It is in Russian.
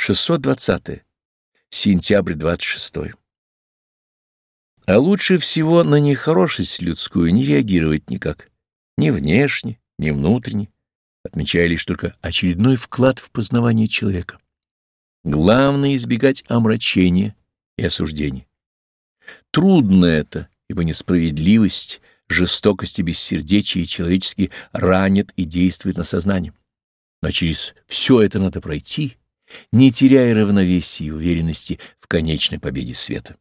620. Сентябрь 26. А лучше всего на нехорошесть людскую не реагировать никак, ни внешне, ни внутренне, отмечая лишь только очередной вклад в познавание человека. Главное — избегать омрачения и осуждения. Трудно это, ибо несправедливость, жестокость и бессердечие человечески ранят и действуют на сознание. Но через все это надо пройти, не теряя равновесия и уверенности в конечной победе света.